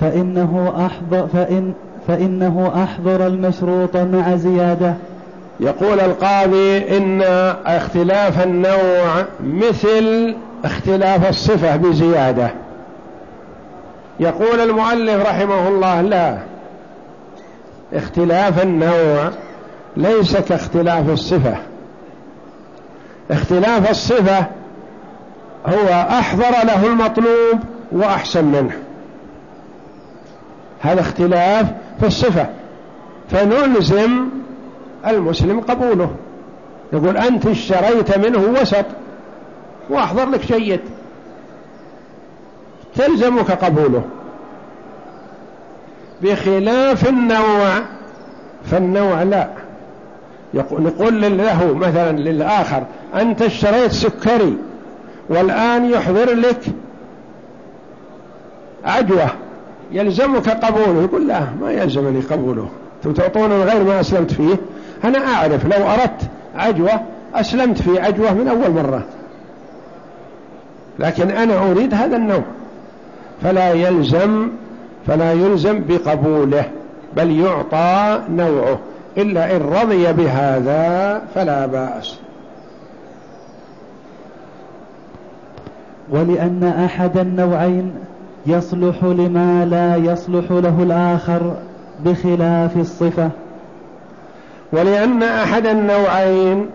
فإنه أحضر فإن فإنه أحضر المشروط مع زيادة. يقول القاضي إن اختلاف النوع مثل اختلاف الصفة بزيادة. يقول المؤلف رحمه الله لا. اختلاف النوع ليس كاختلاف الصفة. اختلاف الصفة هو أحضر له المطلوب وأحسن منه. هذا اختلاف في الصفة. فنلزم المسلم قبوله. يقول أنت اشتريت منه وسط وأحضر لك جيد. تلزمك قبوله. بخلاف النوع. فالنوع لا. نقول له مثلا للآخر أنت اشتريت سكري والآن يحضر لك عجوة. يلزمك قبوله يقول لا ما يلزمني قبوله. تعطون غير ما أسلمت فيه. أنا أعرف لو أردت عجوة أسلمت في عجوة من أول مرة. لكن أنا أريد هذا النوع. فلا يلزم فلا يلزم بقبوله بل يعطى نوعه. إلا إن رضي بهذا فلا بأس. ولأن أحد النوعين يصلح لما لا يصلح له الآخر بخلاف الصفة. ولأن أحد النوعين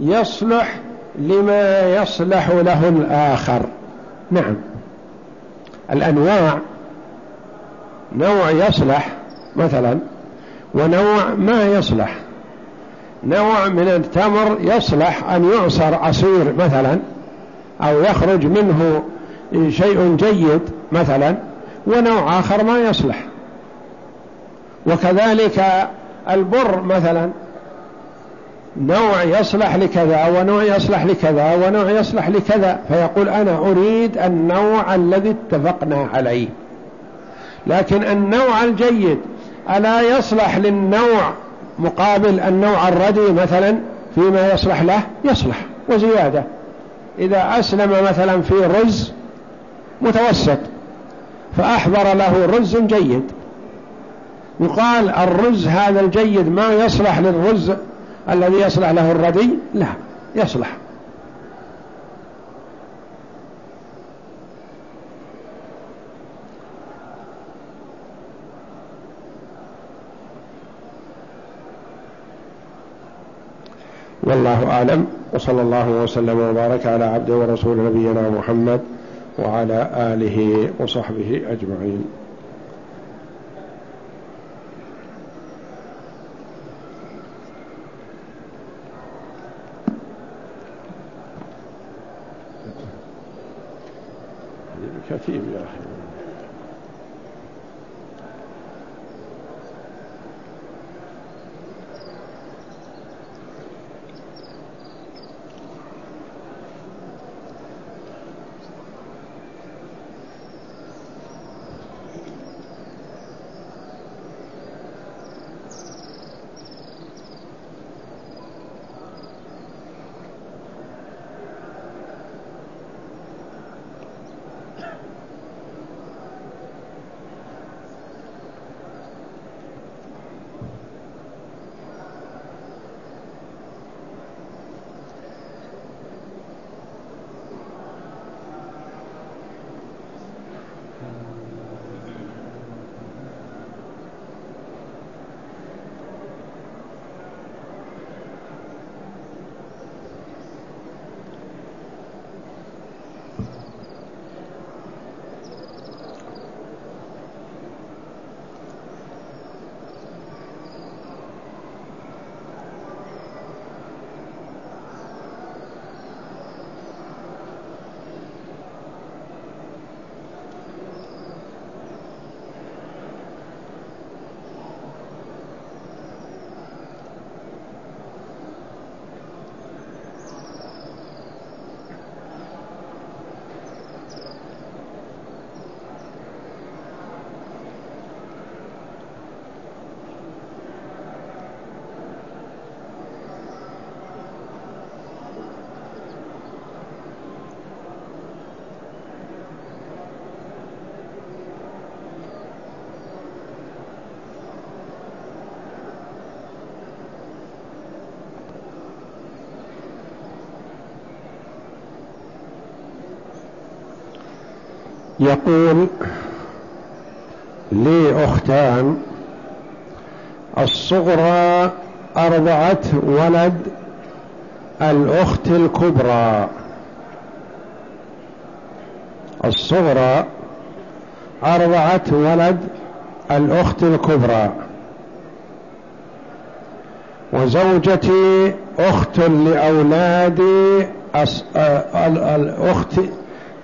يصلح لما يصلح له الآخر. نعم. الأنواع نوع يصلح مثلا ونوع ما يصلح. نوع من التمر يصلح أن يعصر عصير مثلا أو يخرج منه شيء جيد مثلا ونوع آخر ما يصلح. وكذلك البر مثلا نوع يصلح لكذا ونوع يصلح لكذا ونوع يصلح لكذا. فيقول أنا أريد النوع الذي اتفقنا عليه. لكن النوع الجيد ألا يصلح للنوع مقابل النوع الردي مثلا فيما يصلح له؟ يصلح وزيادة. إذا أسلم مثلا في رز متوسط. فأحضر له رز جيد. يقال الرز هذا الجيد ما يصلح للرز الذي يصلح له الردي؟ لا يصلح. والله أعلم وصلى الله وسلم وبارك على عبده ورسول نبينا محمد وعلى آله وصحبه أجمعين. كثير يا أخي. يقول لي أختان الصغرى أرضعت ولد الأخت الكبرى. الصغرى أرضعت ولد الأخت الكبرى. وزوجتي أخت لأولادي الأخت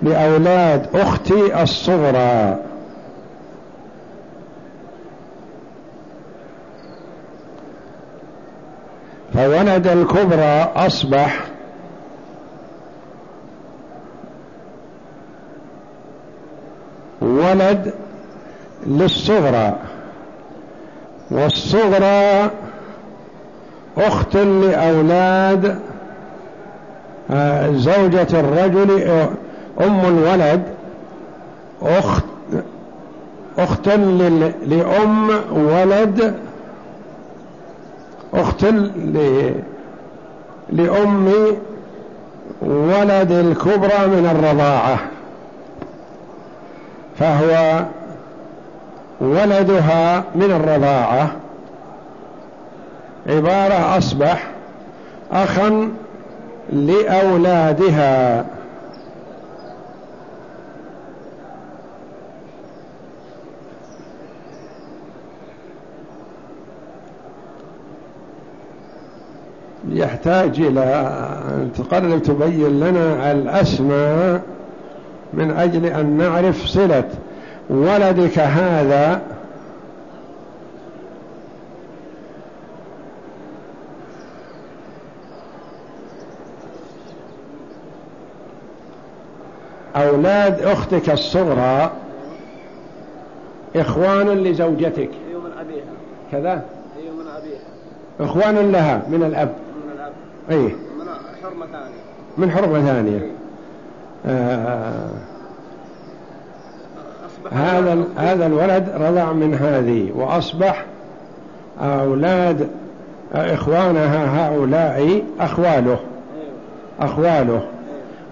لأولاد أختي الصغرى. فولد الكبرى أصبح ولد للصغرى. والصغرى أخت لأولاد آه، زوجة الرجل آه، أم الولد أخت أخت لأم ولد أخت لأم ولد الكبرى من الرضاعة. فهو ولدها من الرضاعة. عبارة أصبح أخا لأولادها. يحتاج إلى أن تقرب تبين لنا الأسماء من أجل أن نعرف صلة ولدك هذا. أولاد أختك الصغرى إخوان لزوجتك. أيوة كذا؟ أيوة إخوان لها من الأب. أي. من حرمة ثانية. من حرمة ثانية. آه. هذا هذا الولد رضع من هذه وأصبح أولاد إخوانها هؤلاء أخواله. أيوة. أخواله. أيوة.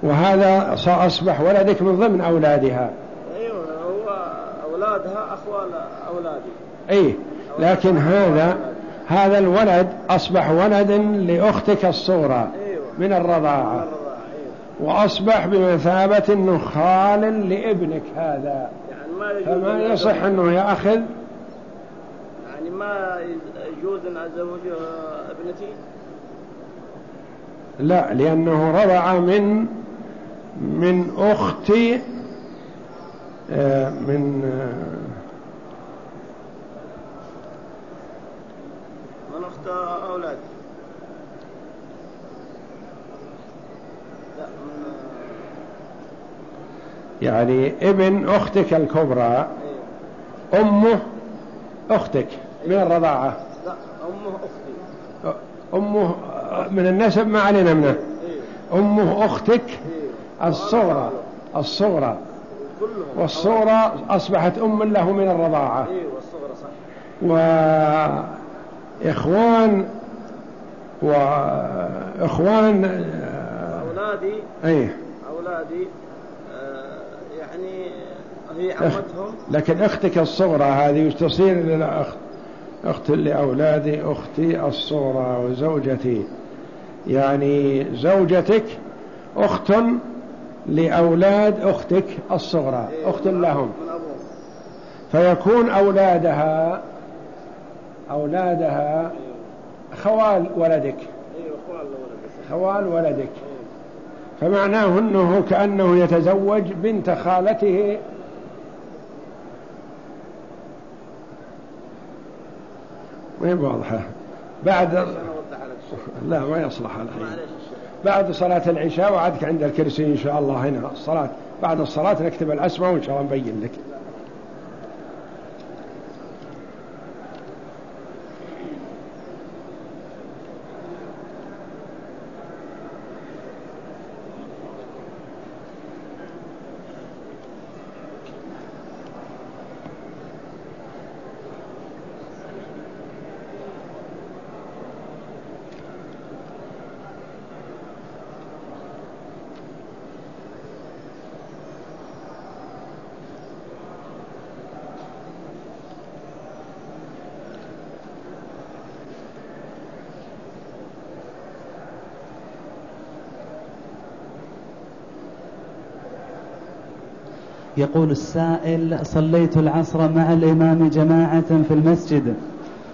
وهذا أصبح ولدك من ضمن أولادها. أيوة هو أولادها أخوال أولادي. أي لكن هذا هذا الولد أصبح ولد لأختك الصغرى أيوة. من الرضاعة. أيوة. وأصبح بمثابة أنه خال لابنك هذا. يعني ما فما يصح أنه يأخذ؟ يعني ما يجوز أن أزوج ابنتي؟ لا لأنه رضع من من أختي آه، من لا من يعني ابن أختك الكبرى أيوه. أمه أختك من الرضاعة؟ لا أمه أختي. أمه من النسب ما علينا منه أيوه. أمه أختك. الصغرى الصغرى. والصغرى أصبحت أم له من الرضاعة. أيوه الصغرى صح. وإخوان وإخوان أولادي. أي. أولادي آه، يعني هي عمتهم. لكن أختك الصغرى هذه تصير للأخت أخت لأولادي أختي الصغرى وزوجتي. يعني زوجتك أخت لأولاد أختك الصغرى إيه، أخت لهم. فيكون أولادها أولادها أيوه خوال ولدك. خوال ولدك. فمعناه أنه كأنه يتزوج بنت خالته. ما هي واضحة بعد لا ما يصلح الحين. بعد صلاة العشاء وعدك عند الكرسي إن شاء الله هنا. الصلاة بعد الصلاة نكتب الأسماء وإن شاء الله نبين لك. يقول السائل صليت العصر مع الإمام جماعة في المسجد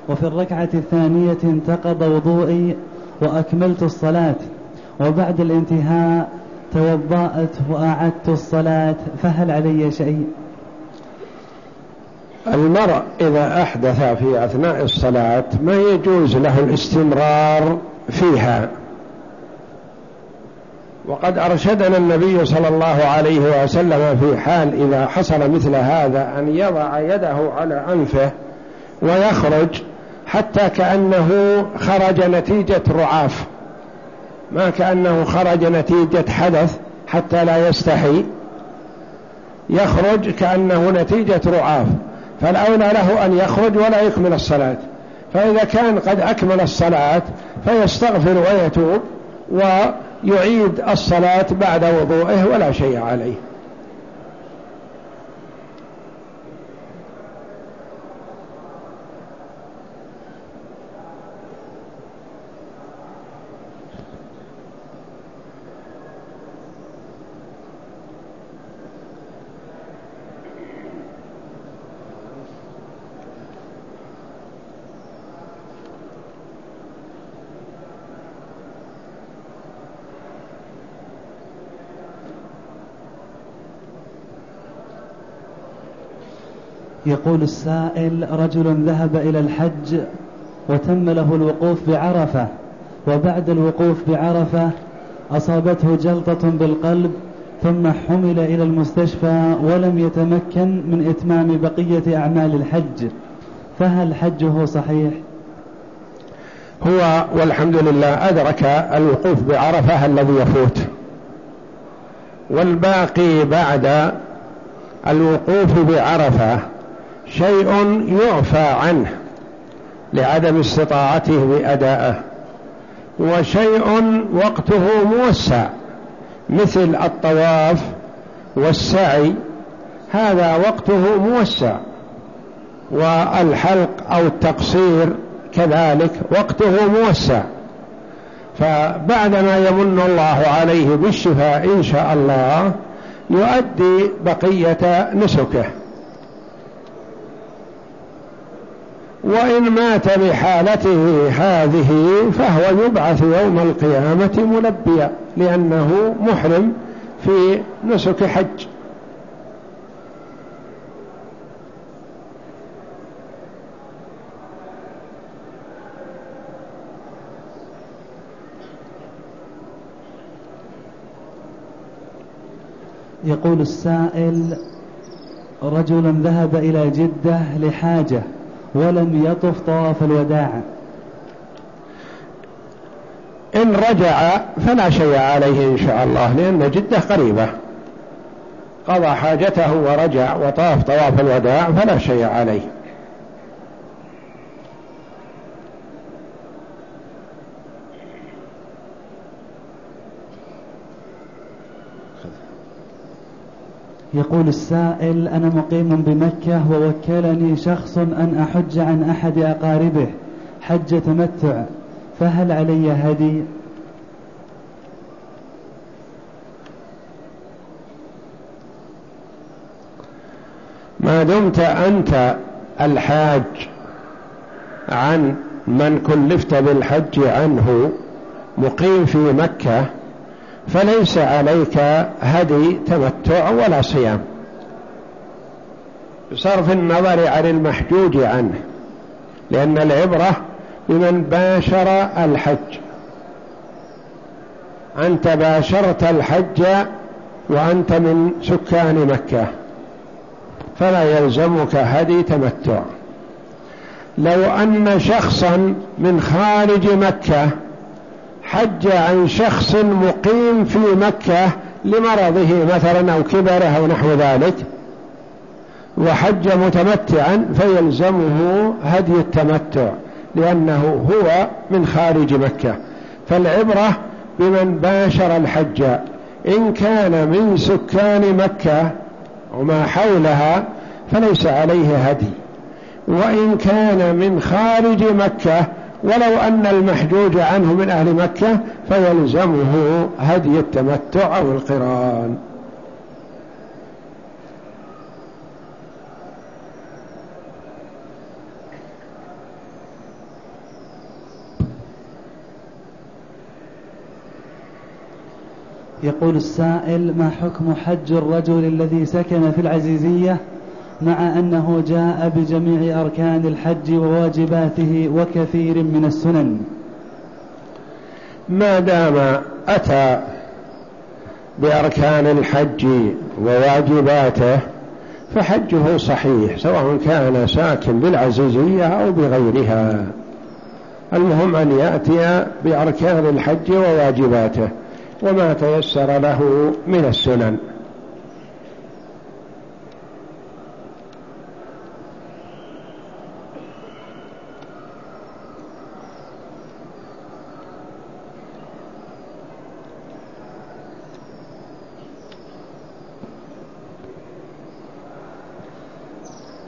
وفي الركعة الثانية انتقض وضوئي وأكملت الصلاة وبعد الانتهاء توضأت وأعدت الصلاة فهل علي شيء؟ المرء إذا أحدث في أثناء الصلاة ما يجوز له الاستمرار فيها. وقد أرشدنا النبي صلى الله عليه وسلم في حال إذا حصل مثل هذا أن يضع يده على أنفه ويخرج حتى كأنه خرج نتيجة رعاف. ما كأنه خرج نتيجة حدث حتى لا يستحي. يخرج كأنه نتيجة رعاف. فالأولى له أن يخرج ولا يكمل الصلاة. فإذا كان قد أكمل الصلاة فيستغفر ويتوب ويعيد الصلاة بعد وضوئه ولا شيء عليه. يقول السائل رجل ذهب إلى الحج وتم له الوقوف بعرفة وبعد الوقوف بعرفة أصابته جلطة بالقلب ثم حمل إلى المستشفى ولم يتمكن من إتمام بقية أعمال الحج فهل حجه صحيح؟ هو والحمد لله أدرك الوقوف بعرفة الذي يفوت والباقي بعد الوقوف بعرفة شيء يعفى عنه لعدم استطاعته بأدائه وشيء وقته موسع مثل الطواف والسعي هذا وقته موسع والحلق أو التقصير كذلك وقته موسع. فبعدما يمن الله عليه بالشفاء إن شاء الله يؤدي بقية نسكه. وإن مات بحالته هذه فهو يبعث يوم القيامة ملبيا لأنه محرم في نسك حج. يقول السائل رجل ذهب إلى جدة لحاجة. ولم يطف طواف الوداع. إن رجع فلا شيء عليه إن شاء الله لأن جدة قريبة. قضى حاجته ورجع وطاف طواف الوداع فلا شيء عليه. يقول السائل أنا مقيم بمكة ووكلني شخص أن أحج عن أحد أقاربه حج تمتع فهل علي هدي؟ ما دمت أنت الحاج عن من كلفت بالحج عنه مقيم في مكة فليس عليك هدي تمتع ولا صيام. بصرف النظر عن المحجوج عنه لأن العبرة بمن باشر الحج. أنت باشرت الحج وأنت من سكان مكة فلا يلزمك هدي تمتع لو أن شخصا من خارج مكة حج عن شخص مقيم في مكة لمرضه مثلا أو كبره أو نحو ذلك وحج متمتعا فيلزمه هدي التمتع لأنه هو من خارج مكة. فالعبرة بمن باشر الحج إن كان من سكان مكة وما حولها فليس عليه هدي وإن كان من خارج مكة ولو أن المحجوج عنه من أهل مكة فيلزمه هدي التمتع أو القران. يقول السائل ما حكم حج الرجل الذي سكن في العزيزية مع أنه جاء بجميع أركان الحج وواجباته وكثير من السنن. ما دام أتى بأركان الحج وواجباته فحجه صحيح سواء كان ساكن بالعزيزية أو بغيرها. المهم أن يأتي بأركان الحج وواجباته وما تيسر له من السنن.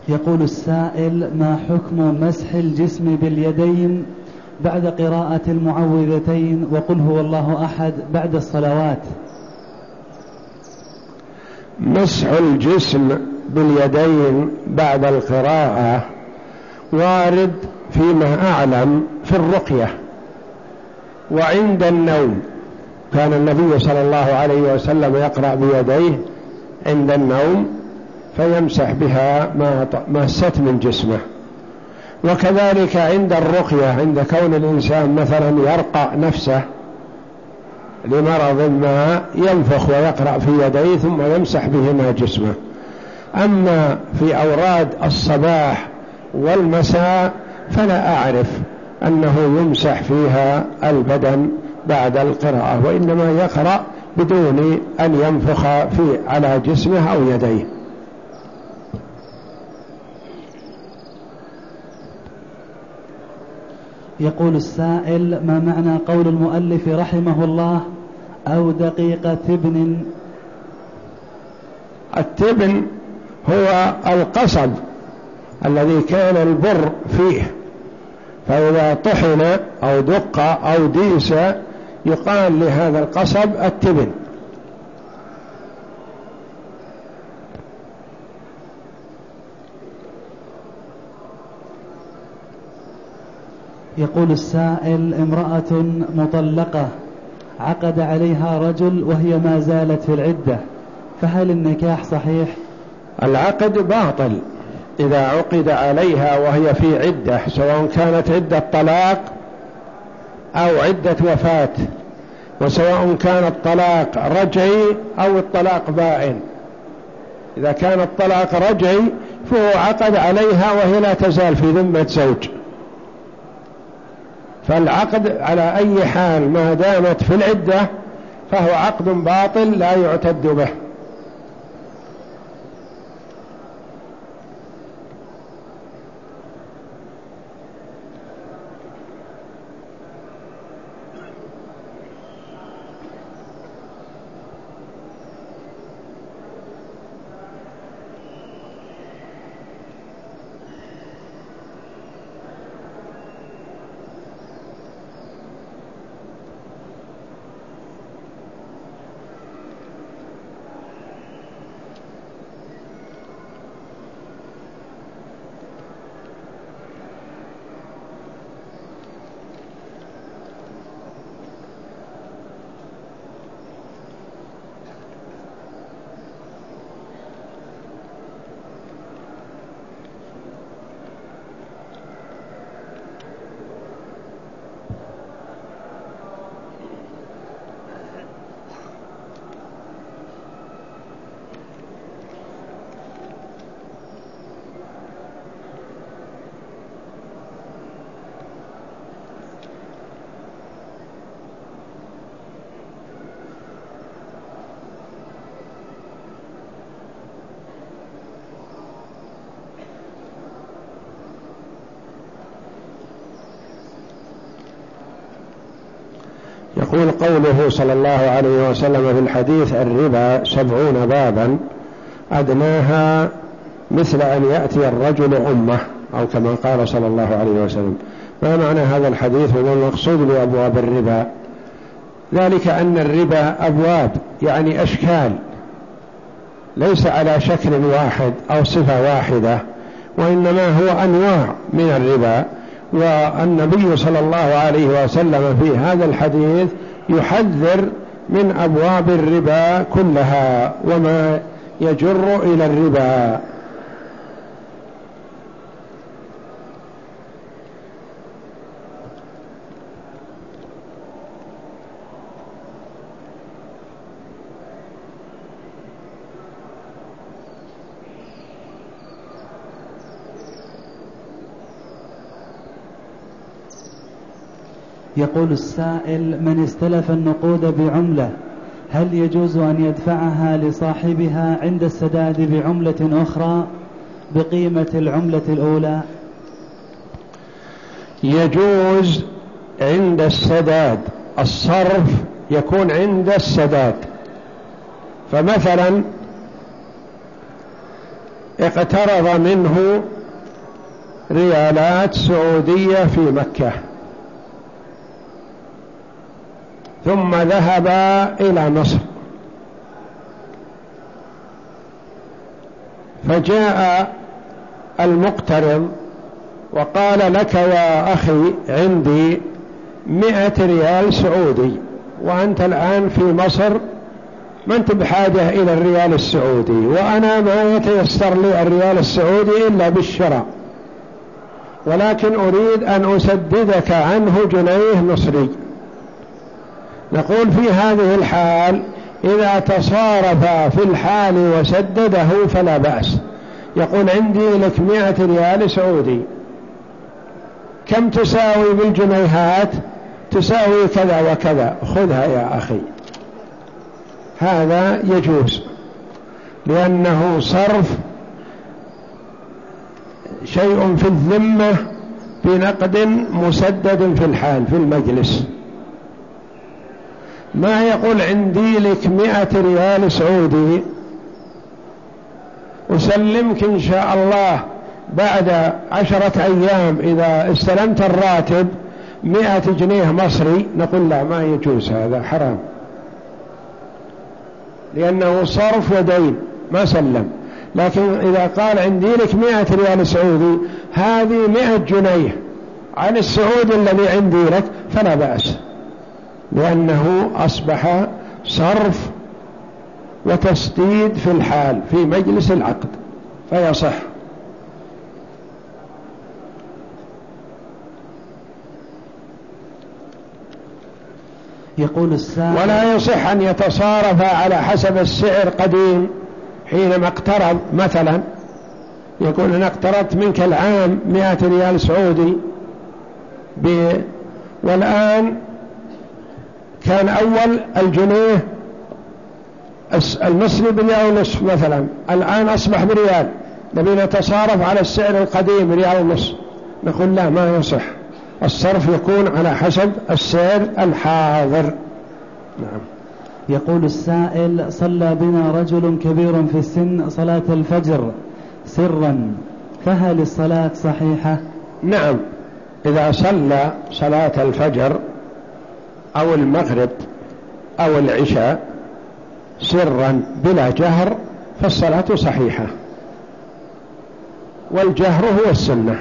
يقول السائل ما حكم مسح الجسم باليدين بعد قراءة المعوذتين؟ وقل هو الله أحد بعد الصلوات. مسح الجسم باليدين بعد القراءة وارد فيما أعلم في الرقية. وعند النوم كان النبي صلى الله عليه وسلم يقرأ بيديه عند النوم فيمسح بها ما مست من جسمه. وكذلك عند الرقية عند كون الإنسان مثلا يرقى نفسه لمرض ما ينفخ ويقرأ في يديه ثم يمسح بهما جسمه. أما في أوراد الصباح والمساء فلا أعرف أنه يمسح فيها البدن بعد القراءة وإنما يقرأ بدون أن ينفخ في على جسمه أو يديه. يقول السائل ما معنى قول المؤلف رحمه الله أو دقيقة تبن؟ التبن هو القصب الذي كان البر فيه فإذا طحن أو دق أو ديس يقال لهذا القصب التبن. يقول السائل امرأة مطلقة عقد عليها رجل وهي ما زالت في العدة فهل النكاح صحيح؟ العقد باطل إذا عقد عليها وهي في عدة سواء كانت عدة طلاق أو عدة وفاة وسواء كان الطلاق رجعي أو الطلاق بائن. إذا كان الطلاق رجعي فهو عقد عليها وهي لا تزال في ذمة زوج. فالعقد على أي حال ما دامت في العدة فهو عقد باطل لا يعتد به. يقول قوله صلى الله عليه وسلم في الحديث الربا سبعون بابا أدناها مثل أن يأتي الرجل أمة أو كما قال صلى الله عليه وسلم. ما معنى هذا الحديث؟ وما المقصود بأبواب الربا. ذلك أن الربا أبواب يعني أشكال. ليس على شكل واحد أو صفة واحدة وإنما هو أنواع من الربا. والنبي صلى الله عليه وسلم في هذا الحديث يحذر من أبواب الربا كلها وما يجر إلى الربا. يقول السائل من استلف النقود بعملة هل يجوز أن يدفعها لصاحبها عند السداد بعملة أخرى بقيمة العملة الأولى؟ يجوز عند السداد الصرف يكون عند السداد. فمثلا اقترض منه ريالات سعودية في مكة. ثم ذهب إلى مصر. فجاء المقترض وقال لك يا أخي عندي مئة ريال سعودي وأنت الآن في مصر ما أنت بحاجة إلى الريال السعودي؟ وأنا ما يتيسر لي الريال السعودي إلا بالشراء. ولكن أريد أن أسددك عنه جنيه مصري. نقول في هذه الحال إذا تصارف في الحال وسدده فلا بأس. يقول عندي لك مئة ريال سعودي. كم تساوي بالجنيهات؟ تساوي كذا وكذا. خذها يا أخي. هذا يجوز. لأنه صرف شيء في الذمة بنقد مسدد في الحال في المجلس. ما يقول عندي لك مئة ريال سعودي؟ أسلمك إن شاء الله بعد عشرة أيام إذا استلمت الراتب مئة جنيه مصري. نقول لا ما يجوز هذا حرام. لأنه صرف ودين ما سلم. لكن إذا قال عندي لك مئة ريال سعودي هذه مئة جنيه عن السعودي الذي عندي لك فلا بأس. لأنه أصبح صرف وتسديد في الحال في مجلس العقد فيصح. يقول السائل ولا يصح أن يتصارف على حسب السعر قديم حينما اقترض مثلا. يقول أنا اقترضت منك العام مئة ريال سعودي ب... والآن كان أول الجنيه المصري بريال ونصف مثلا. الآن أصبح بريال. نبي نتصارف على السعر القديم ريال ونصف. نقول لا ما يصح. الصرف يكون على حسب السعر الحاضر. نعم. يقول السائل صلى بنا رجل كبير في السن صلاة الفجر. سرا فهل الصلاة صحيحة؟ نعم. إذا صلى صلاة الفجر أو المغرب أو العشاء سرا بلا جهر فالصلاة صحيحة. والجهر هو السنة.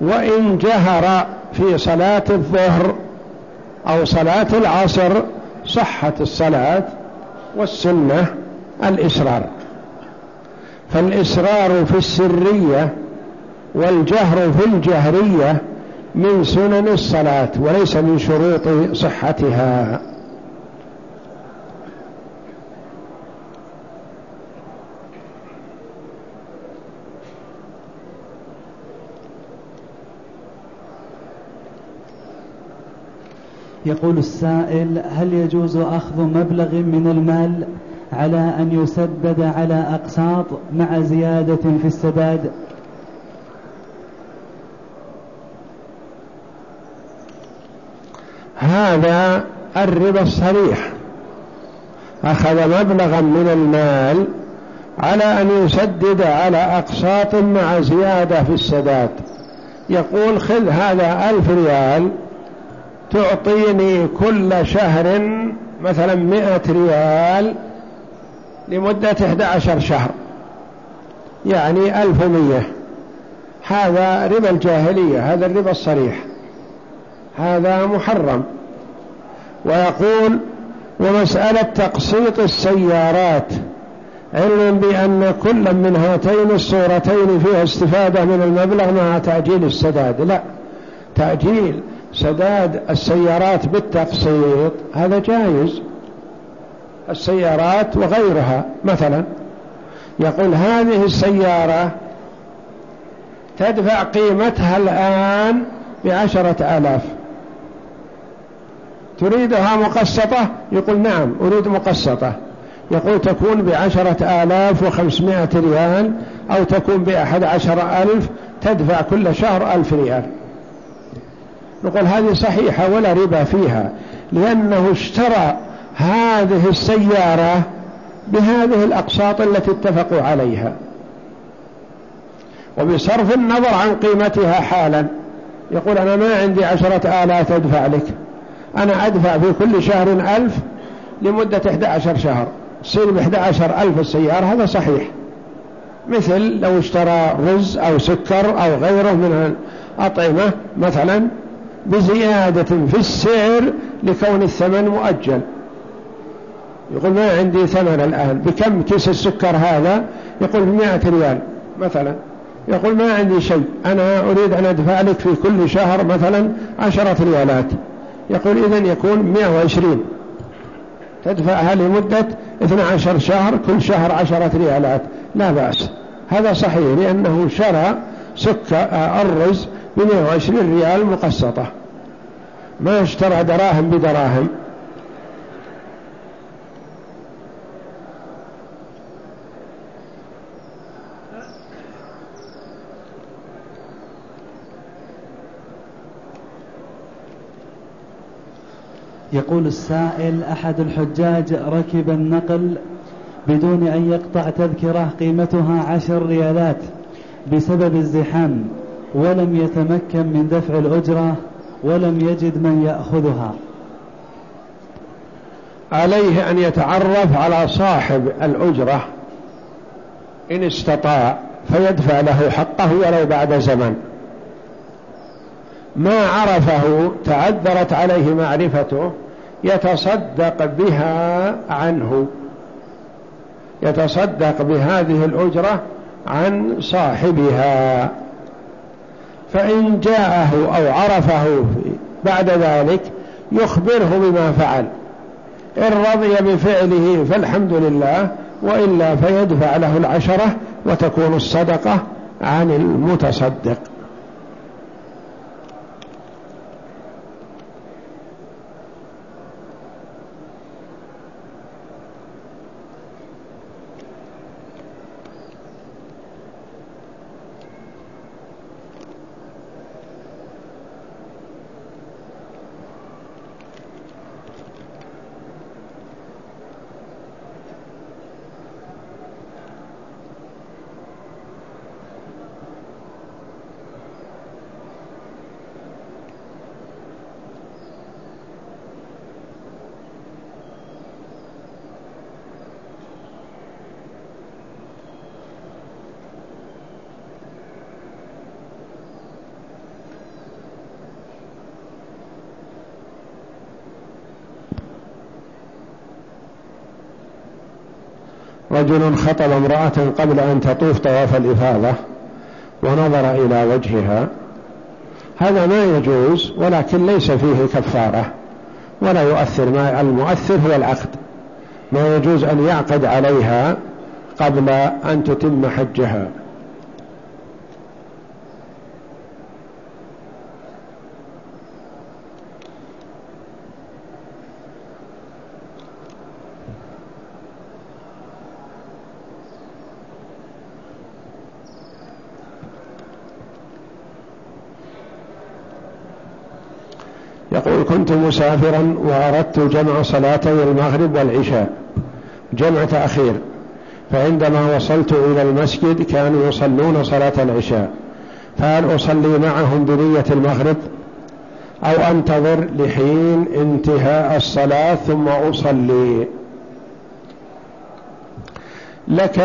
وإن جهر في صلاة الظهر أو صلاة العصر صحت الصلاة والسنة الإسرار. فالإسرار في السرية والجهر في الجهرية من سنن الصلاة وليس من شروط صحتها. يقول السائل هل يجوز أخذ مبلغ من المال على أن يسدد على أقساط مع زيادة في السداد؟ هذا الربا الصريح. أخذ مبلغا من المال على أن يسدد على أقساط مع زيادة في السداد. يقول خذ هذا ألف ريال تعطيني كل شهر مثلا مئة ريال لمدة 11 شهر. يعني ألف ومية هذا ربا الجاهلية هذا الربا الصريح. هذا محرم. ويقول ومسألة تقسيط السيارات علم بأن كل من هاتين الصورتين فيها استفادة من المبلغ مع تأجيل السداد. لا تأجيل سداد السيارات بالتقسيط هذا جائز. السيارات وغيرها مثلا يقول هذه السيارة تدفع قيمتها الآن بعشرة آلاف. تريدها مقسطة؟ يقول نعم أريد مقسطة. يقول تكون بعشرة آلاف وخمسمائة ريال أو تكون بأحد عشر ألف تدفع كل شهر ألف ريال. نقول هذه صحيحة ولا ربا فيها لأنه اشترى هذه السيارة بهذه الأقساط التي اتفقوا عليها. وبصرف النظر عن قيمتها حالا يقول أنا ما عندي عشرة آلاف أدفع لك. أنا أدفع في كل شهر ألف لمدة 11 شهر. تصير ب 11 ألف السيارة هذا صحيح. مثل لو اشترى رز أو سكر أو غيره من الأطعمة مثلا بزيادة في السعر لكون الثمن مؤجل. يقول ما عندي ثمن الآن؟ بكم كيس السكر هذا؟ يقول بمائة ريال مثلا. يقول ما عندي شيء؟ أنا أريد أن أدفع لك في كل شهر مثلا عشرة ريالات. يقول إذن يكون 120 تدفعها لمدة 12 شهر كل شهر عشرة ريالات. لا بأس. هذا صحيح لأنه شرى سكر آه، الرز ب 120 ريال مقسطة. ما اشترى دراهم بدراهم. يقول السائل أحد الحجاج ركب النقل بدون أن يقطع تذكرة قيمتها عشر ريالات بسبب الزحام ولم يتمكن من دفع الأجرة ولم يجد من يأخذها. عليه أن يتعرف على صاحب الأجرة إن استطاع فيدفع له حقه ولو بعد زمن. ما عرفه تعذرت عليه معرفته يتصدق بها عنه يتصدق بهذه الأجرة عن صاحبها. فإن جاءه أو عرفه بعد ذلك يخبره بما فعل. إن رضي بفعله فالحمد لله وإلا فيدفع له العشرة وتكون الصدقة عن المتصدق. رجل خطب امرأة قبل أن تطوف طواف الإفاضة ونظر إلى وجهها. هذا ما يجوز ولكن ليس فيه كفارة ولا يؤثر. ما المؤثر هو العقد. ما يجوز أن يعقد عليها قبل أن تتم حجها يقول كنت مسافرا وأردت جمع صلاتي المغرب والعشاء جمع تأخير فعندما وصلت إلى المسجد كانوا يصلون صلاة العشاء فهل أصلي معهم بنية المغرب؟ أو أنتظر لحين انتهاء الصلاة ثم أصلي؟ لك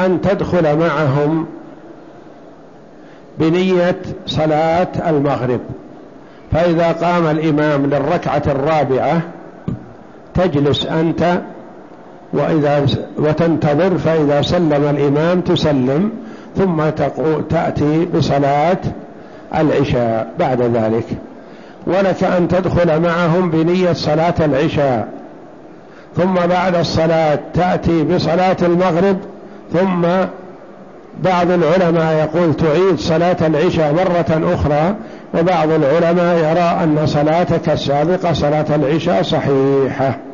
أن تدخل معهم بنية صلاة المغرب. فإذا قام الإمام للركعة الرابعة تجلس أنت وإذا وتنتظر فإذا سلم الإمام تسلم ثم تأتي بصلاة العشاء بعد ذلك. ولك أن تدخل معهم بنية صلاة العشاء. ثم بعد الصلاة تأتي بصلاة المغرب ثم بعض العلماء يقول تعيد صلاة العشاء مرة أخرى وبعض العلماء يرى أن صلاتك السابقة صلاة العشاء صحيحة.